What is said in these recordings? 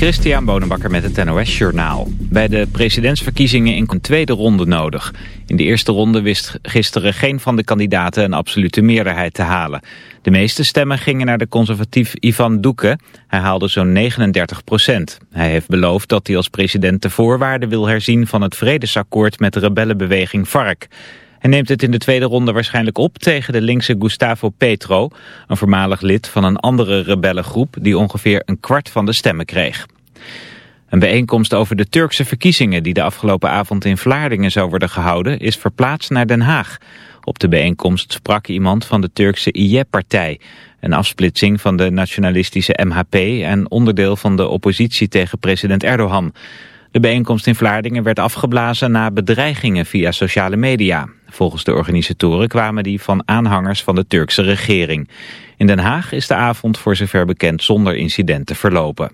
Christian Bonenbakker met het NOS Journaal. Bij de presidentsverkiezingen in een tweede ronde nodig. In de eerste ronde wist gisteren geen van de kandidaten een absolute meerderheid te halen. De meeste stemmen gingen naar de conservatief Ivan Doeke. Hij haalde zo'n 39 procent. Hij heeft beloofd dat hij als president de voorwaarden wil herzien van het vredesakkoord met de rebellenbeweging FARC. Hij neemt het in de tweede ronde waarschijnlijk op tegen de linkse Gustavo Petro, een voormalig lid van een andere rebellengroep die ongeveer een kwart van de stemmen kreeg. Een bijeenkomst over de Turkse verkiezingen die de afgelopen avond in Vlaardingen zou worden gehouden is verplaatst naar Den Haag. Op de bijeenkomst sprak iemand van de Turkse IE-partij, een afsplitsing van de nationalistische MHP en onderdeel van de oppositie tegen president Erdogan. De bijeenkomst in Vlaardingen werd afgeblazen na bedreigingen via sociale media. Volgens de organisatoren kwamen die van aanhangers van de Turkse regering. In Den Haag is de avond voor zover bekend zonder incidenten verlopen.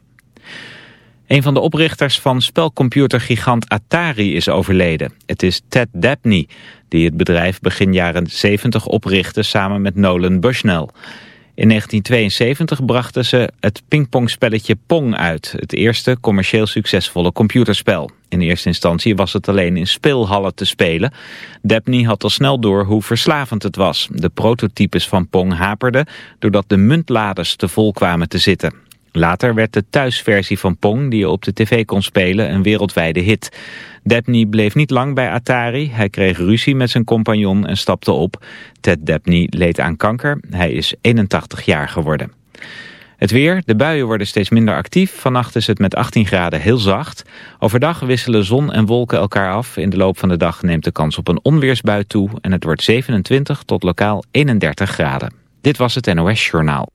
Een van de oprichters van spelcomputergigant Atari is overleden. Het is Ted Dabney, die het bedrijf begin jaren 70 oprichtte samen met Nolan Bushnell. In 1972 brachten ze het pingpongspelletje Pong uit, het eerste commercieel succesvolle computerspel. In eerste instantie was het alleen in speelhallen te spelen. Dabney had al snel door hoe verslavend het was. De prototypes van Pong haperden doordat de muntladers te vol kwamen te zitten. Later werd de thuisversie van Pong, die je op de tv kon spelen, een wereldwijde hit. Dabney bleef niet lang bij Atari. Hij kreeg ruzie met zijn compagnon en stapte op. Ted Dabney leed aan kanker. Hij is 81 jaar geworden. Het weer, de buien worden steeds minder actief. Vannacht is het met 18 graden heel zacht. Overdag wisselen zon en wolken elkaar af. In de loop van de dag neemt de kans op een onweersbui toe. En het wordt 27 tot lokaal 31 graden. Dit was het NOS Journaal.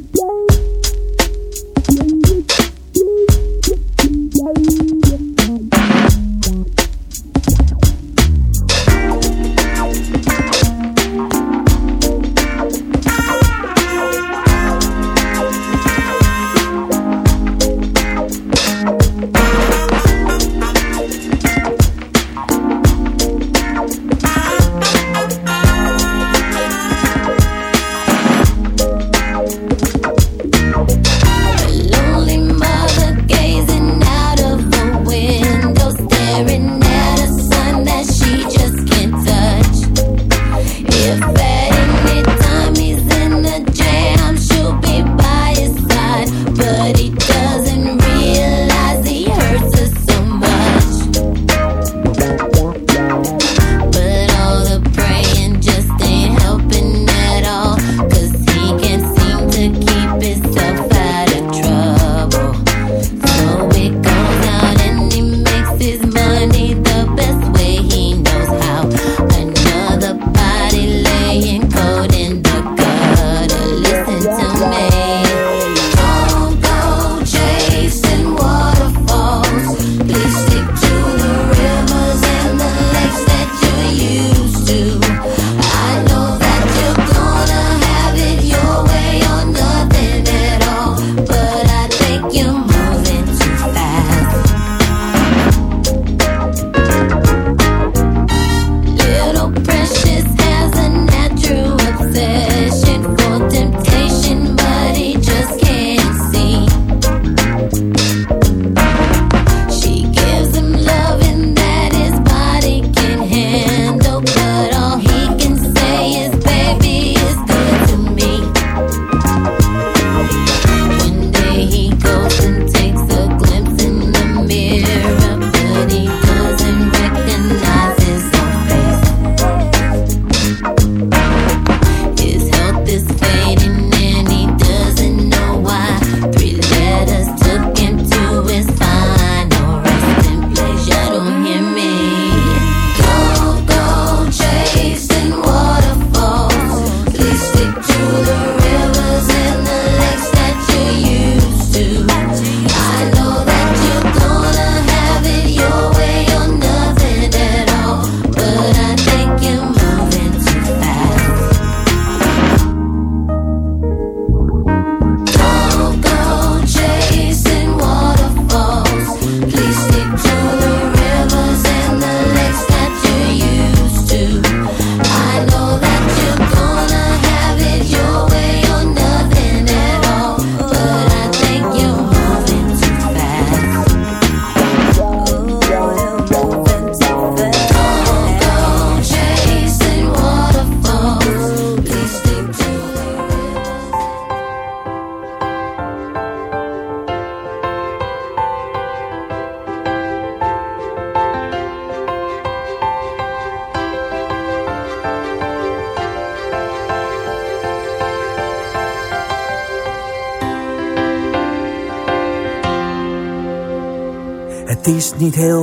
Yay!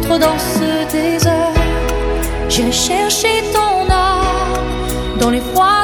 dans ce désert, j'ai cherché ton âme dans les froids.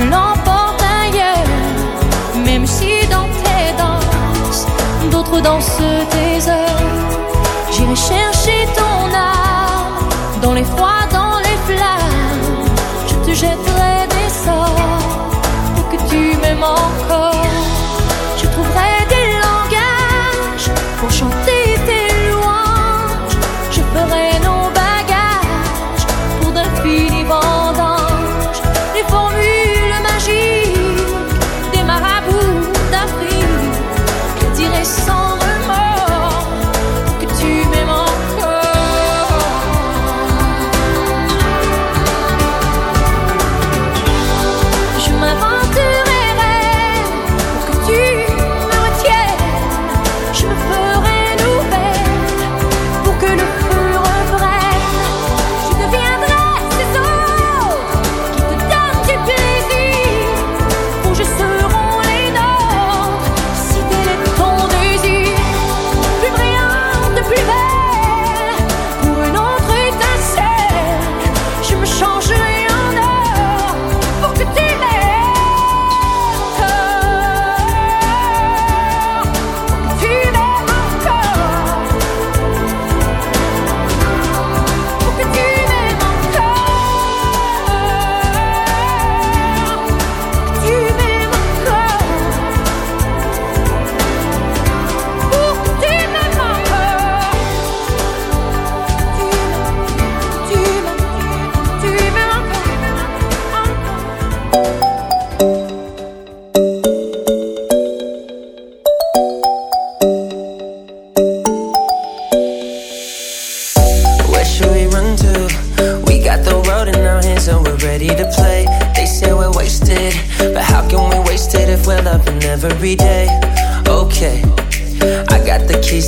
tu l'emportes ailleurs, même si dans tes danses, d'autres dansent tes heures. J'irai chercher ton âme dans les froids.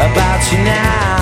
about you now.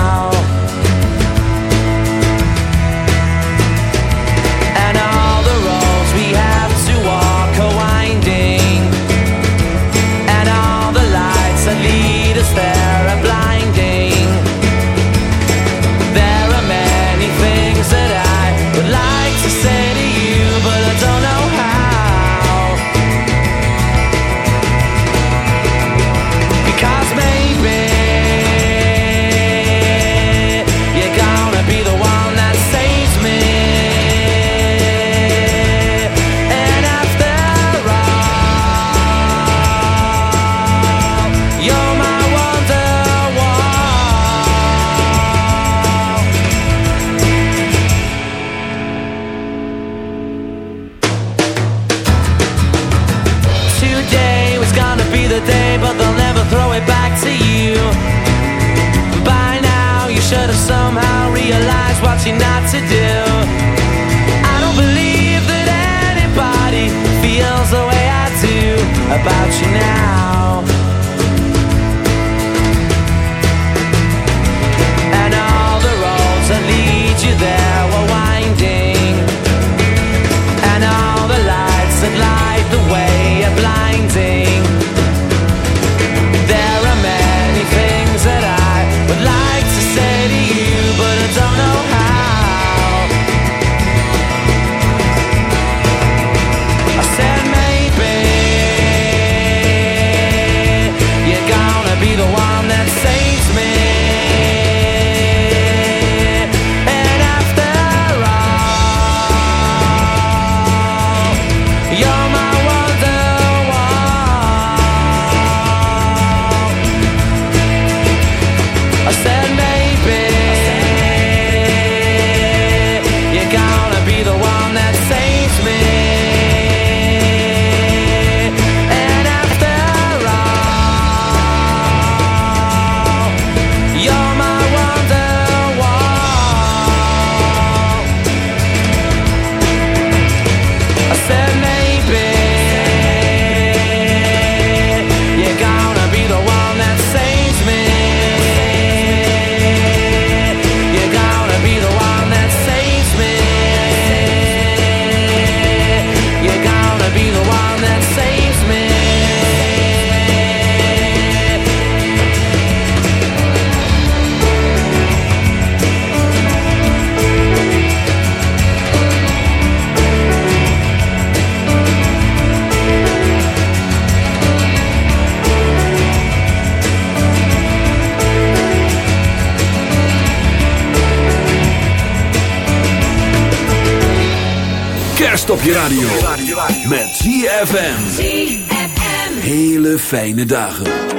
fijne dagen.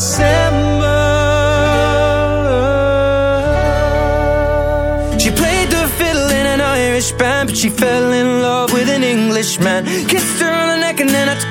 você.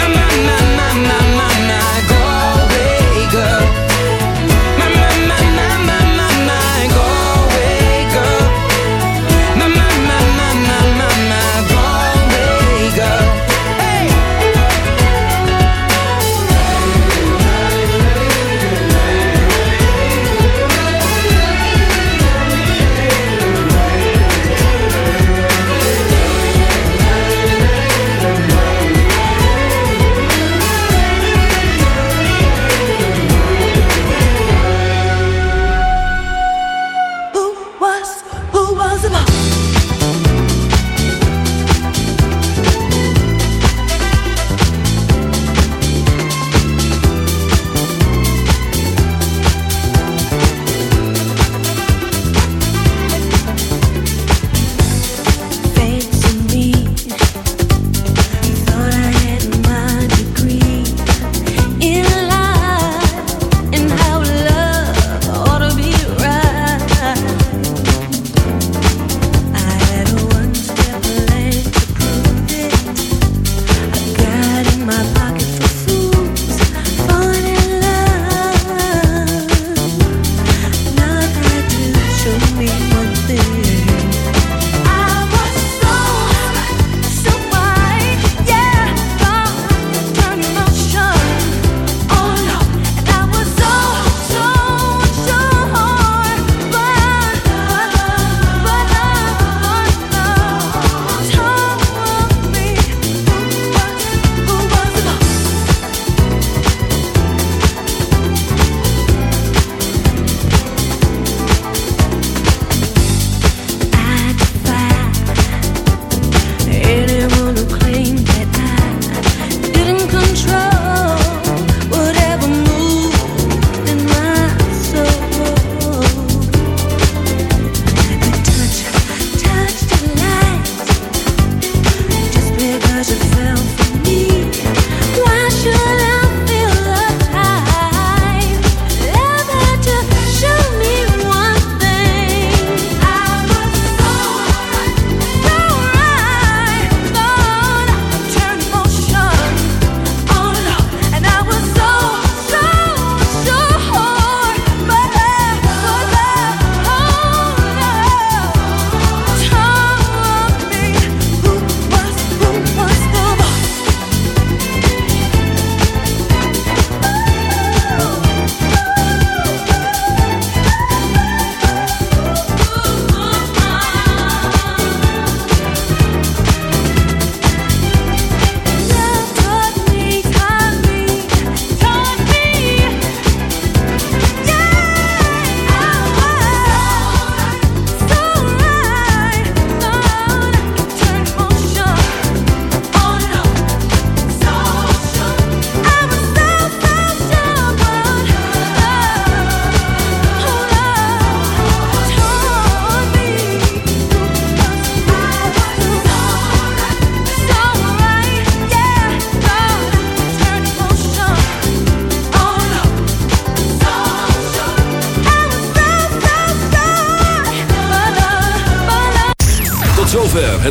My, my, my, my, my, my,